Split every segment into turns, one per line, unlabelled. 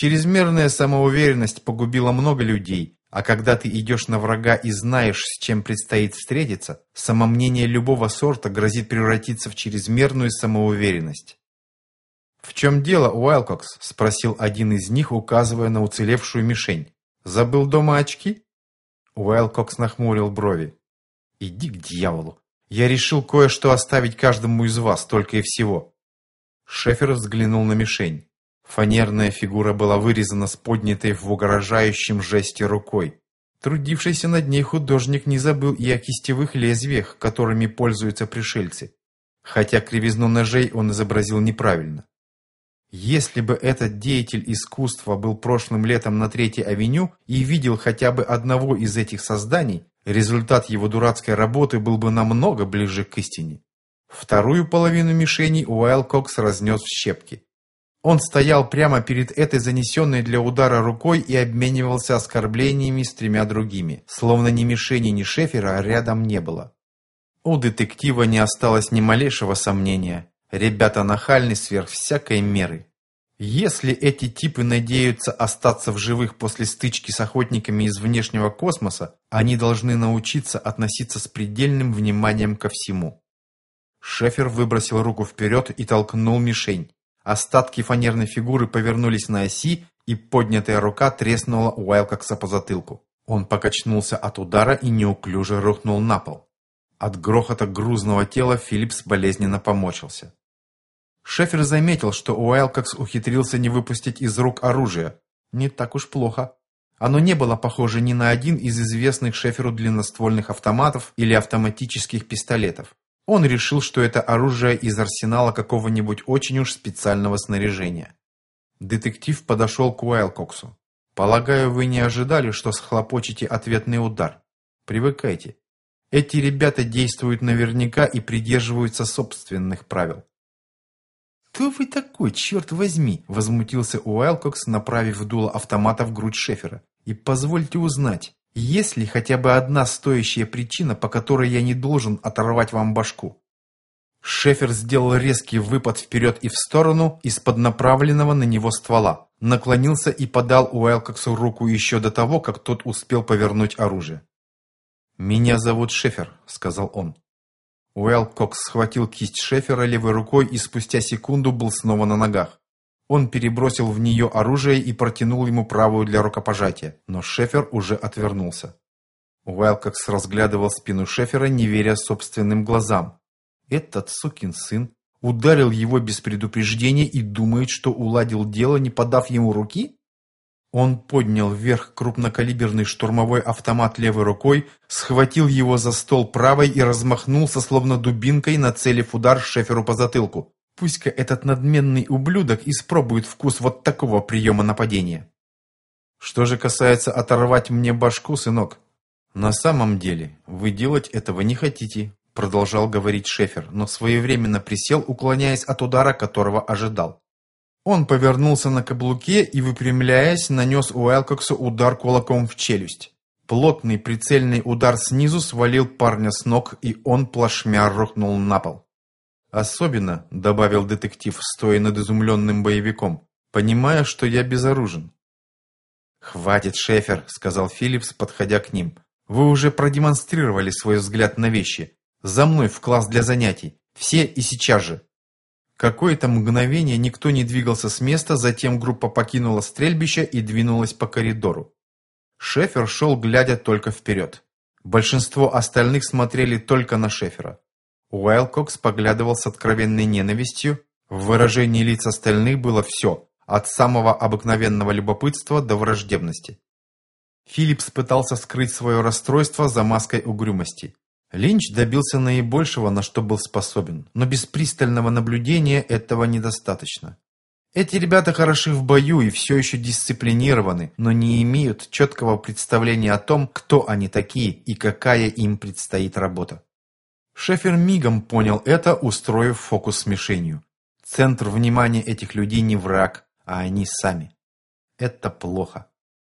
Чрезмерная самоуверенность погубила много людей, а когда ты идешь на врага и знаешь, с чем предстоит встретиться, самомнение любого сорта грозит превратиться в чрезмерную самоуверенность. «В чем дело, Уайлкокс?» – спросил один из них, указывая на уцелевшую мишень. «Забыл дома очки?» Уайлкокс нахмурил брови. «Иди к дьяволу! Я решил кое-что оставить каждому из вас, только и всего». Шефер взглянул на мишень. Фанерная фигура была вырезана с поднятой в угрожающем жесте рукой. Трудившийся над ней художник не забыл и о кистевых лезвиях, которыми пользуются пришельцы. Хотя кривизну ножей он изобразил неправильно. Если бы этот деятель искусства был прошлым летом на Третьей авеню и видел хотя бы одного из этих созданий, результат его дурацкой работы был бы намного ближе к истине. Вторую половину мишени Уайл Кокс разнес в щепки. Он стоял прямо перед этой занесенной для удара рукой и обменивался оскорблениями с тремя другими, словно ни мишени, ни шефера рядом не было. У детектива не осталось ни малейшего сомнения. Ребята нахальны сверх всякой меры. Если эти типы надеются остаться в живых после стычки с охотниками из внешнего космоса, они должны научиться относиться с предельным вниманием ко всему. Шефер выбросил руку вперед и толкнул мишень. Остатки фанерной фигуры повернулись на оси, и поднятая рука треснула Уайлкокса по затылку. Он покачнулся от удара и неуклюже рухнул на пол. От грохота грузного тела Филлипс болезненно помочился. Шефер заметил, что Уайлкокс ухитрился не выпустить из рук оружие. Не так уж плохо. Оно не было похоже ни на один из известных Шеферу длинноствольных автоматов или автоматических пистолетов. Он решил, что это оружие из арсенала какого-нибудь очень уж специального снаряжения. Детектив подошел к Уайлкоксу. «Полагаю, вы не ожидали, что схлопочете ответный удар. Привыкайте. Эти ребята действуют наверняка и придерживаются собственных правил». «Кто вы такой, черт возьми?» – возмутился Уайлкокс, направив дуло автомата в грудь Шефера. «И позвольте узнать, есть ли хотя бы одна стоящая причина, по которой я не должен оторвать вам башку? Шефер сделал резкий выпад вперед и в сторону из-под направленного на него ствола. Наклонился и подал Уэлкоксу руку еще до того, как тот успел повернуть оружие. «Меня зовут Шефер», — сказал он. Уэлкокс схватил кисть Шефера левой рукой и спустя секунду был снова на ногах. Он перебросил в нее оружие и протянул ему правую для рукопожатия, но Шефер уже отвернулся. Уайлкокс разглядывал спину Шефера, не веря собственным глазам. Этот сукин сын ударил его без предупреждения и думает, что уладил дело, не подав ему руки? Он поднял вверх крупнокалиберный штурмовой автомат левой рукой, схватил его за стол правой и размахнулся, словно дубинкой, нацелив удар Шеферу по затылку. Пусть-ка этот надменный ублюдок испробует вкус вот такого приема нападения. Что же касается оторвать мне башку, сынок, на самом деле вы делать этого не хотите, продолжал говорить Шефер, но своевременно присел, уклоняясь от удара, которого ожидал. Он повернулся на каблуке и, выпрямляясь, нанес Уэлкоксу удар кулаком в челюсть. Плотный прицельный удар снизу свалил парня с ног, и он плашмя рухнул на пол. Особенно, добавил детектив, стоя над изумленным боевиком, понимая, что я безоружен. «Хватит, Шефер», — сказал Филлипс, подходя к ним. «Вы уже продемонстрировали свой взгляд на вещи. За мной в класс для занятий. Все и сейчас же». Какое-то мгновение никто не двигался с места, затем группа покинула стрельбище и двинулась по коридору. Шефер шел, глядя только вперед. Большинство остальных смотрели только на Шефера. Уайлкокс поглядывал с откровенной ненавистью. В выражении лиц остальных было все, от самого обыкновенного любопытства до враждебности. Филлипс пытался скрыть свое расстройство за маской угрюмости. Линч добился наибольшего, на что был способен, но без пристального наблюдения этого недостаточно. Эти ребята хороши в бою и все еще дисциплинированы, но не имеют четкого представления о том, кто они такие и какая им предстоит работа. Шефер мигом понял это, устроив фокус с мишенью. Центр внимания этих людей не враг, а они сами. Это плохо.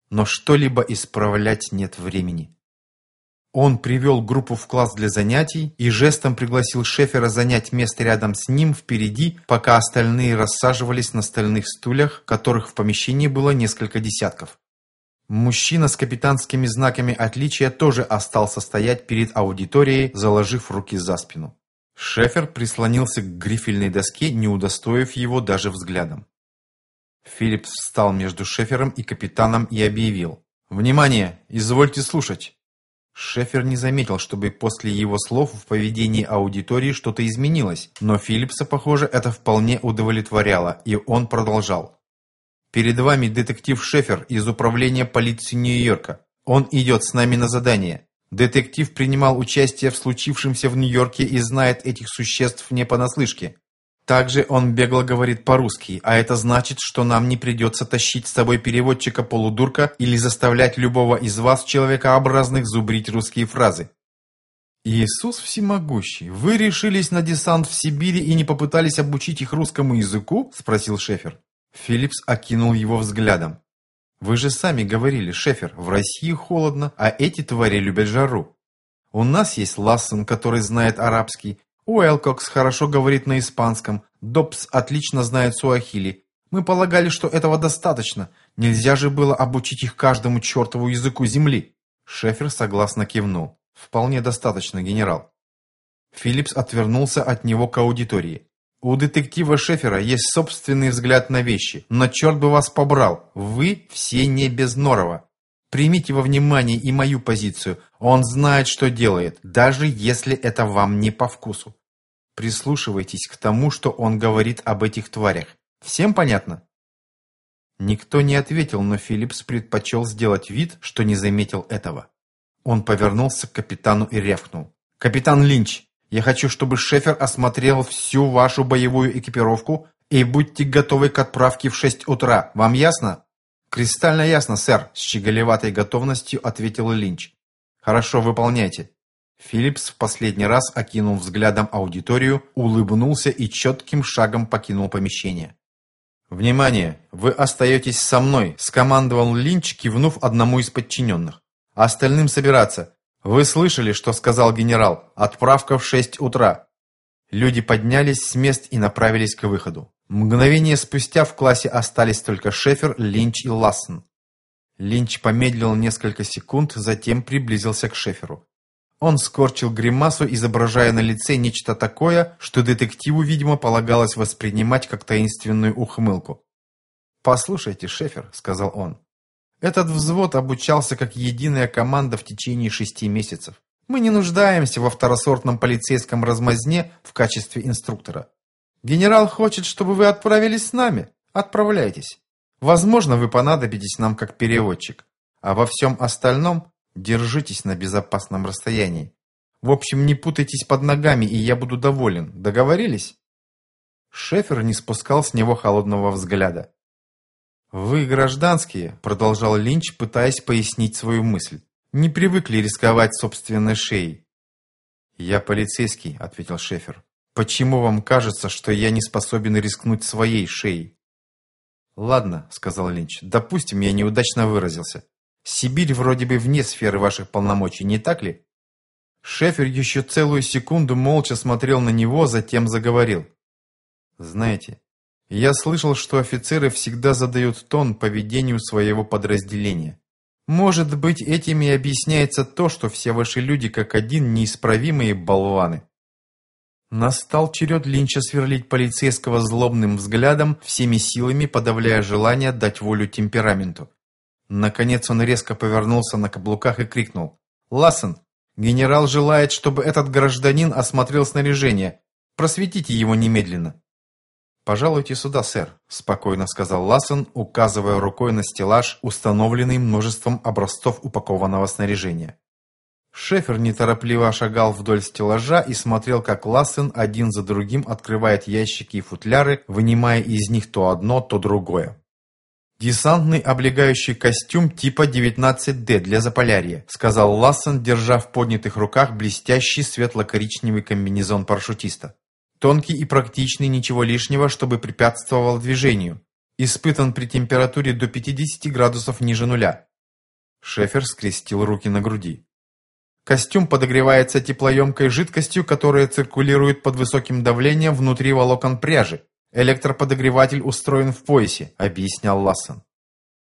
Но что-либо исправлять нет времени. Он привел группу в класс для занятий и жестом пригласил Шефера занять место рядом с ним впереди, пока остальные рассаживались на стальных стульях, которых в помещении было несколько десятков. Мужчина с капитанскими знаками отличия тоже остался стоять перед аудиторией, заложив руки за спину. Шефер прислонился к грифельной доске, не удостоив его даже взглядом. Филлипс встал между Шефером и капитаном и объявил. «Внимание! Извольте слушать!» Шефер не заметил, чтобы после его слов в поведении аудитории что-то изменилось, но Филлипса, похоже, это вполне удовлетворяло, и он продолжал. «Перед вами детектив Шефер из управления полиции Нью-Йорка. Он идет с нами на задание. Детектив принимал участие в случившемся в Нью-Йорке и знает этих существ не понаслышке. Также он бегло говорит по-русски, а это значит, что нам не придется тащить с собой переводчика-полудурка или заставлять любого из вас, человекообразных, зубрить русские фразы. Иисус всемогущий, вы решились на десант в Сибири и не попытались обучить их русскому языку? Спросил Шефер. Филлипс окинул его взглядом. Вы же сами говорили, Шефер, в России холодно, а эти твари любят жару. У нас есть Лассен, который знает арабский, Уэлкокс хорошо говорит на испанском, Добс отлично знает суахили. Мы полагали, что этого достаточно. Нельзя же было обучить их каждому чертову языку земли. Шефер согласно кивнул. Вполне достаточно, генерал. Филлипс отвернулся от него к аудитории. У детектива Шефера есть собственный взгляд на вещи, но черт бы вас побрал, вы все не без Норова. Примите во внимание и мою позицию. Он знает, что делает, даже если это вам не по вкусу. Прислушивайтесь к тому, что он говорит об этих тварях. Всем понятно? Никто не ответил, но Филлипс предпочел сделать вид, что не заметил этого. Он повернулся к капитану и рявкнул. «Капитан Линч, я хочу, чтобы Шефер осмотрел всю вашу боевую экипировку и будьте готовы к отправке в 6 утра. Вам ясно?» «Кристально ясно, сэр», — с щеголеватой готовностью ответил Линч. «Хорошо, выполняйте». Филлипс в последний раз окинул взглядом аудиторию, улыбнулся и четким шагом покинул помещение. «Внимание! Вы остаетесь со мной!» – скомандовал Линч, кивнув одному из подчиненных. «Остальным собираться. Вы слышали, что сказал генерал? Отправка в шесть утра». Люди поднялись с мест и направились к выходу. Мгновение спустя в классе остались только Шефер, Линч и Лассен. Линч помедлил несколько секунд, затем приблизился к Шеферу. Он скорчил гримасу, изображая на лице нечто такое, что детективу, видимо, полагалось воспринимать как таинственную ухмылку. «Послушайте, Шефер», — сказал он, — «этот взвод обучался как единая команда в течение шести месяцев. Мы не нуждаемся во второсортном полицейском размазне в качестве инструктора. Генерал хочет, чтобы вы отправились с нами. Отправляйтесь. Возможно, вы понадобитесь нам как переводчик. А во всем остальном держитесь на безопасном расстоянии. В общем, не путайтесь под ногами, и я буду доволен. Договорились?» Шефер не спускал с него холодного взгляда. «Вы, гражданские», — продолжал Линч, пытаясь пояснить свою мысль, «не привыкли рисковать собственной шеей». «Я полицейский», — ответил Шефер. Почему вам кажется, что я не способен рискнуть своей шеей? Ладно, сказал Линч, допустим, я неудачно выразился. Сибирь вроде бы вне сферы ваших полномочий, не так ли? Шефер еще целую секунду молча смотрел на него, затем заговорил. Знаете, я слышал, что офицеры всегда задают тон поведению своего подразделения. Может быть, этим и объясняется то, что все ваши люди как один неисправимые болваны. Настал черед Линча сверлить полицейского злобным взглядом, всеми силами подавляя желание дать волю темпераменту. Наконец он резко повернулся на каблуках и крикнул. «Лассен, генерал желает, чтобы этот гражданин осмотрел снаряжение. Просветите его немедленно». «Пожалуйте сюда, сэр», – спокойно сказал Лассен, указывая рукой на стеллаж, установленный множеством образцов упакованного снаряжения. Шефер неторопливо шагал вдоль стеллажа и смотрел, как Лассен один за другим открывает ящики и футляры, вынимая из них то одно, то другое. «Десантный облегающий костюм типа 19D для Заполярья», сказал Лассен, держа в поднятых руках блестящий светло-коричневый комбинезон парашютиста. «Тонкий и практичный, ничего лишнего, чтобы препятствовал движению. Испытан при температуре до 50 градусов ниже нуля». Шефер скрестил руки на груди. Костюм подогревается теплоемкой жидкостью, которая циркулирует под высоким давлением внутри волокон пряжи. Электроподогреватель устроен в поясе, объяснял Лассен.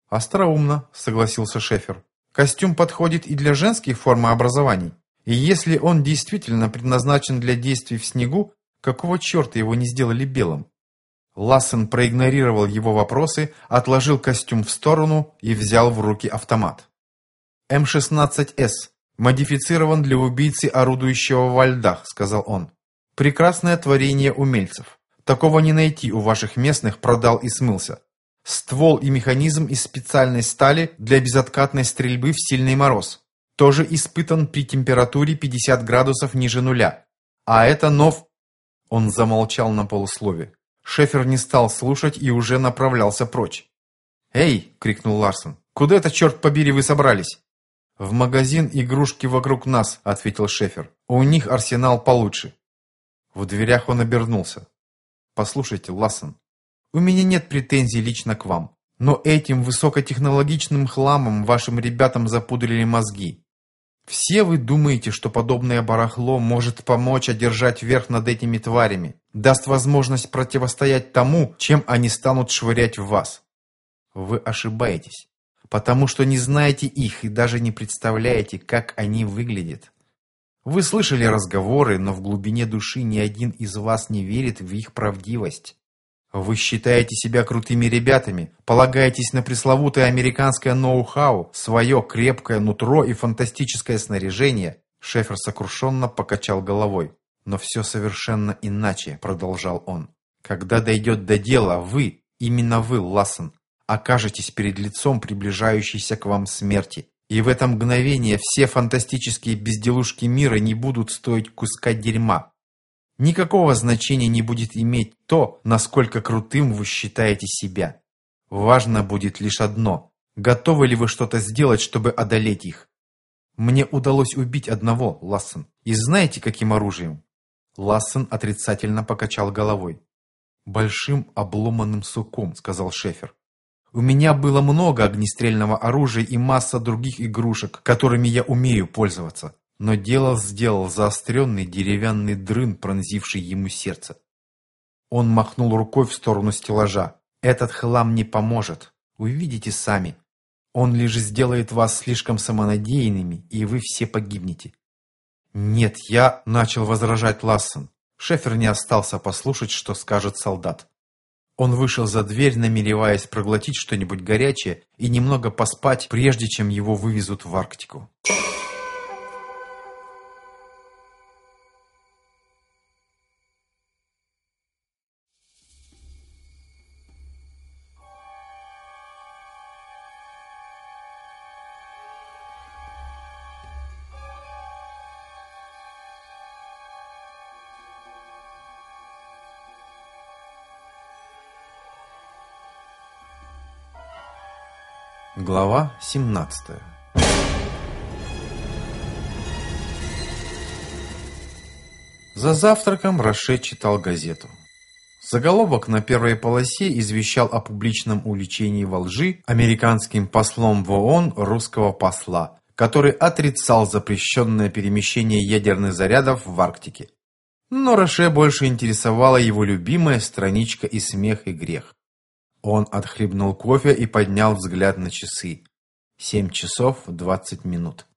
Остроумно, согласился Шефер. Костюм подходит и для женских формообразований. И если он действительно предназначен для действий в снегу, какого черта его не сделали белым? Лассен проигнорировал его вопросы, отложил костюм в сторону и взял в руки автомат. М-16С «Модифицирован для убийцы, орудующего во льдах», — сказал он. «Прекрасное творение умельцев. Такого не найти у ваших местных, продал и смылся. Ствол и механизм из специальной стали для безоткатной стрельбы в сильный мороз. Тоже испытан при температуре 50 градусов ниже нуля. А это нов...» Он замолчал на полуслове. Шефер не стал слушать и уже направлялся прочь. «Эй!» — крикнул Ларсон. «Куда это, черт побери, вы собрались?» «В магазин игрушки вокруг нас», — ответил Шефер. «У них арсенал получше». В дверях он обернулся. «Послушайте, Лассен, у меня нет претензий лично к вам, но этим высокотехнологичным хламом вашим ребятам запудрили мозги. Все вы думаете, что подобное барахло может помочь одержать верх над этими тварями, даст возможность противостоять тому, чем они станут швырять в вас. Вы ошибаетесь потому что не знаете их и даже не представляете, как они выглядят. Вы слышали разговоры, но в глубине души ни один из вас не верит в их правдивость. Вы считаете себя крутыми ребятами, полагаетесь на пресловутое американское ноу-хау, свое крепкое нутро и фантастическое снаряжение. Шефер сокрушенно покачал головой. Но все совершенно иначе, продолжал он. Когда дойдет до дела, вы, именно вы, Лассен, окажетесь перед лицом приближающейся к вам смерти. И в это мгновение все фантастические безделушки мира не будут стоить куска дерьма. Никакого значения не будет иметь то, насколько крутым вы считаете себя. Важно будет лишь одно – готовы ли вы что-то сделать, чтобы одолеть их. Мне удалось убить одного, Лассен. И знаете, каким оружием? Лассен отрицательно покачал головой. «Большим обломанным суком», — сказал Шефер. У меня было много огнестрельного оружия и масса других игрушек, которыми я умею пользоваться. Но дело сделал заостренный деревянный дрын, пронзивший ему сердце. Он махнул рукой в сторону стеллажа. «Этот хлам не поможет. Увидите сами. Он лишь сделает вас слишком самонадеянными, и вы все погибнете». «Нет, я...» — начал возражать Лассен. Шефер не остался послушать, что скажет солдат. Он вышел за дверь, намереваясь проглотить что-нибудь горячее и немного поспать, прежде чем его вывезут в Арктику. Глава 17 За завтраком Роше читал газету. Заголовок на первой полосе извещал о публичном увлечении во лжи американским послом в ООН русского посла, который отрицал запрещенное перемещение ядерных зарядов в Арктике. Но Роше больше интересовала его любимая страничка и смех и грех. Он отхлебнул кофе и поднял взгляд на часы. Семь часов двадцать минут.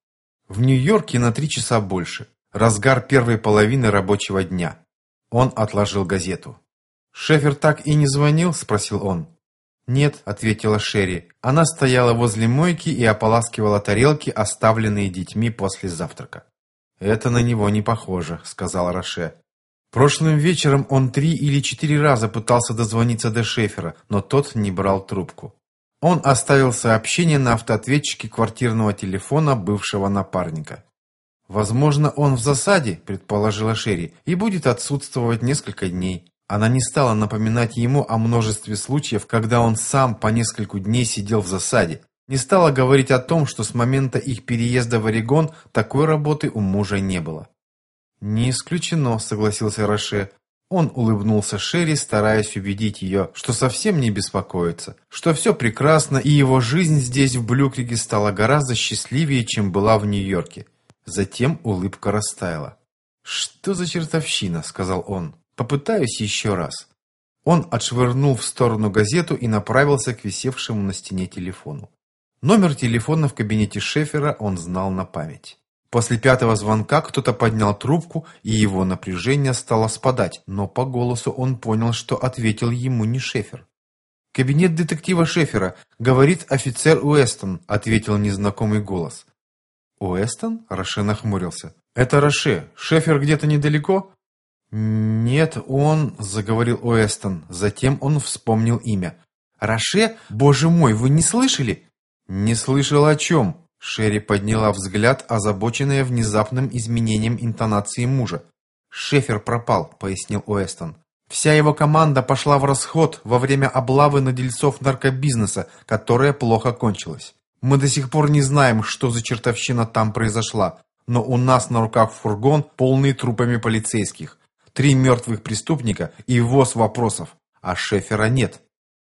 В Нью-Йорке на три часа больше. Разгар первой половины рабочего дня. Он отложил газету. «Шефер так и не звонил?» – спросил он. «Нет», – ответила Шерри. Она стояла возле мойки и ополаскивала тарелки, оставленные детьми после завтрака. «Это на него не похоже», – сказал Роше. Прошлым вечером он три или четыре раза пытался дозвониться до Шефера, но тот не брал трубку. Он оставил сообщение на автоответчике квартирного телефона бывшего напарника. «Возможно, он в засаде», – предположила Шерри, – «и будет отсутствовать несколько дней». Она не стала напоминать ему о множестве случаев, когда он сам по нескольку дней сидел в засаде. Не стала говорить о том, что с момента их переезда в Орегон такой работы у мужа не было. «Не исключено», — согласился Роше. Он улыбнулся Шерри, стараясь убедить ее, что совсем не беспокоится, что все прекрасно, и его жизнь здесь, в Блюкриге, стала гораздо счастливее, чем была в Нью-Йорке. Затем улыбка растаяла. «Что за чертовщина?» — сказал он. «Попытаюсь еще раз». Он отшвырнул в сторону газету и направился к висевшему на стене телефону. Номер телефона в кабинете Шефера он знал на память. После пятого звонка кто-то поднял трубку, и его напряжение стало спадать, но по голосу он понял, что ответил ему не Шефер. «Кабинет детектива Шефера, говорит офицер Уэстон», — ответил незнакомый голос. «Уэстон?» — Роше нахмурился. «Это Роше. Шефер где-то недалеко?» «Нет, он...» — заговорил Уэстон. Затем он вспомнил имя. «Роше? Боже мой, вы не слышали?» «Не слышал о чем?» Шерри подняла взгляд, озабоченная внезапным изменением интонации мужа. «Шефер пропал», — пояснил Уэстон. «Вся его команда пошла в расход во время облавы на дельцов наркобизнеса, которая плохо кончилась. Мы до сих пор не знаем, что за чертовщина там произошла, но у нас на руках фургон, полный трупами полицейских. Три мертвых преступника и воз вопросов, а Шефера нет.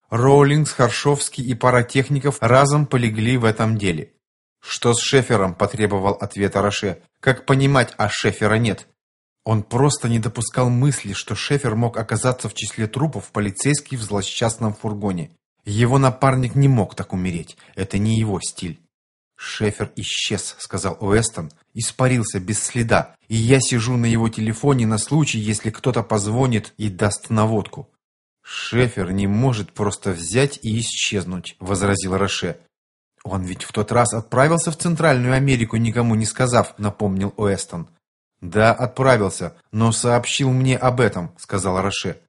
Роулингс, Харшовский и пара техников разом полегли в этом деле. «Что с Шефером?» – потребовал ответа Роше. «Как понимать, а Шефера нет?» Он просто не допускал мысли, что Шефер мог оказаться в числе трупов полицейских в злосчастном фургоне. Его напарник не мог так умереть. Это не его стиль. «Шефер исчез», — сказал Уэстон. «Испарился без следа, и я сижу на его телефоне на случай, если кто-то позвонит и даст наводку». «Шефер не может просто взять и исчезнуть», — возразил Роше. «Он ведь в тот раз отправился в Центральную Америку, никому не сказав», — напомнил Уэстон. «Да, отправился, но сообщил мне об этом», — сказал Роше.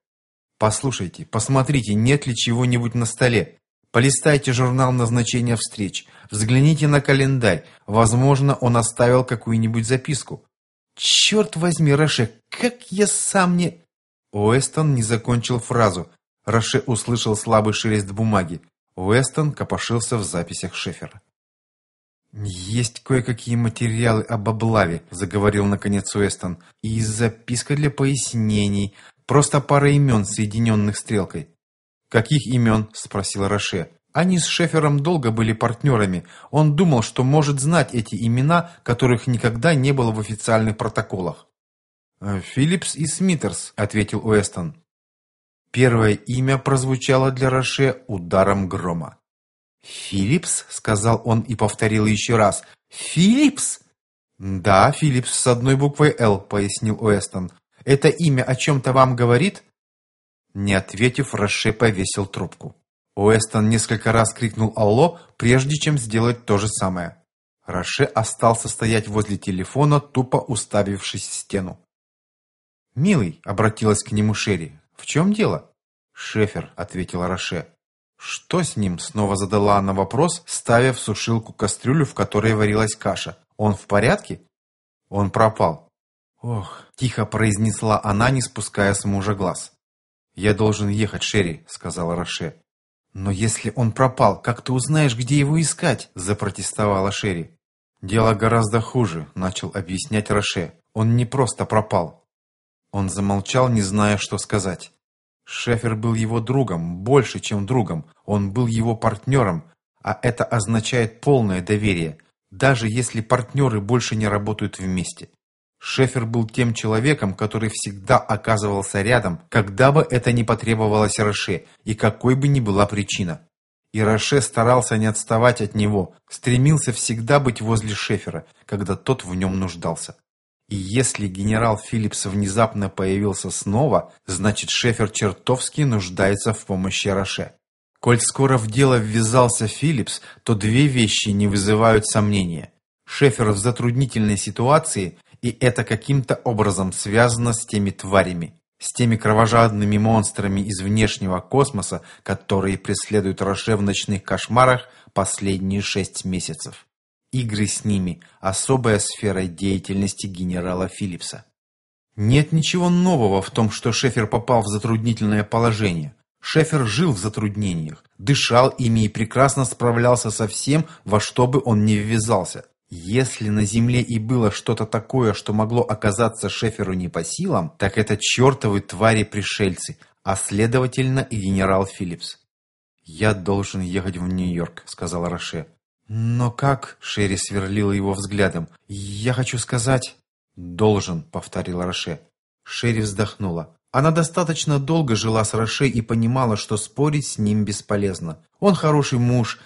«Послушайте, посмотрите, нет ли чего-нибудь на столе. Полистайте журнал назначения встреч, взгляните на календарь. Возможно, он оставил какую-нибудь записку». «Черт возьми, Роше, как я сам не...» Уэстон не закончил фразу. Роше услышал слабый шелест бумаги. Уэстон копошился в записях Шефера. «Есть кое-какие материалы об облаве», — заговорил наконец Уэстон, «и записка для пояснений, просто пара имен, соединенных стрелкой». «Каких имен?» — спросил Роше. Они с Шефером долго были партнерами. Он думал, что может знать эти имена, которых никогда не было в официальных протоколах. «Филлипс и Смитерс», — ответил Уэстон. Первое имя прозвучало для Роше ударом грома. «Филлипс?» — сказал он и повторил еще раз. «Филлипс?» «Да, Филлипс с одной буквой «Л», — пояснил Уэстон. «Это имя о чем-то вам говорит?» Не ответив, Роше повесил трубку. Уэстон несколько раз крикнул «Алло», прежде чем сделать то же самое. Роше остался стоять возле телефона, тупо уставившись в стену. «Милый», — обратилась к нему Шерри, «В чем дело?» «Шефер», — ответила Роше. «Что с ним?» — снова задала она вопрос, ставя в сушилку кастрюлю, в которой варилась каша. «Он в порядке?» «Он пропал». «Ох», — тихо произнесла она, не спуская с мужа глаз. «Я должен ехать, Шерри», — сказала Роше. «Но если он пропал, как ты узнаешь, где его искать?» — запротестовала Шерри. «Дело гораздо хуже», — начал объяснять Роше. «Он не просто пропал. Он замолчал, не зная, что сказать. Шефер был его другом, больше, чем другом. Он был его партнером, а это означает полное доверие, даже если партнеры больше не работают вместе. Шефер был тем человеком, который всегда оказывался рядом, когда бы это ни потребовалось Роше, и какой бы ни была причина. И Роше старался не отставать от него, стремился всегда быть возле Шефера, когда тот в нем нуждался. И если генерал Филлипс внезапно появился снова, значит Шефер чертовски нуждается в помощи Роше. Коль скоро в дело ввязался Филлипс, то две вещи не вызывают сомнения. Шефер в затруднительной ситуации, и это каким-то образом связано с теми тварями, с теми кровожадными монстрами из внешнего космоса, которые преследуют Роше в ночных кошмарах последние шесть месяцев. Игры с ними – особая сфера деятельности генерала Филлипса. Нет ничего нового в том, что Шефер попал в затруднительное положение. Шефер жил в затруднениях, дышал ими и прекрасно справлялся со всем, во что бы он ни ввязался. Если на Земле и было что-то такое, что могло оказаться Шеферу не по силам, так это чертовы твари-пришельцы, а следовательно и генерал Филлипс. «Я должен ехать в Нью-Йорк», — сказал Роше. «Но как?» — Шерри сверлила его взглядом. «Я хочу сказать...» «Должен», — повторил Роше. Шерри вздохнула. Она достаточно долго жила с Роше и понимала, что спорить с ним бесполезно. Он хороший муж,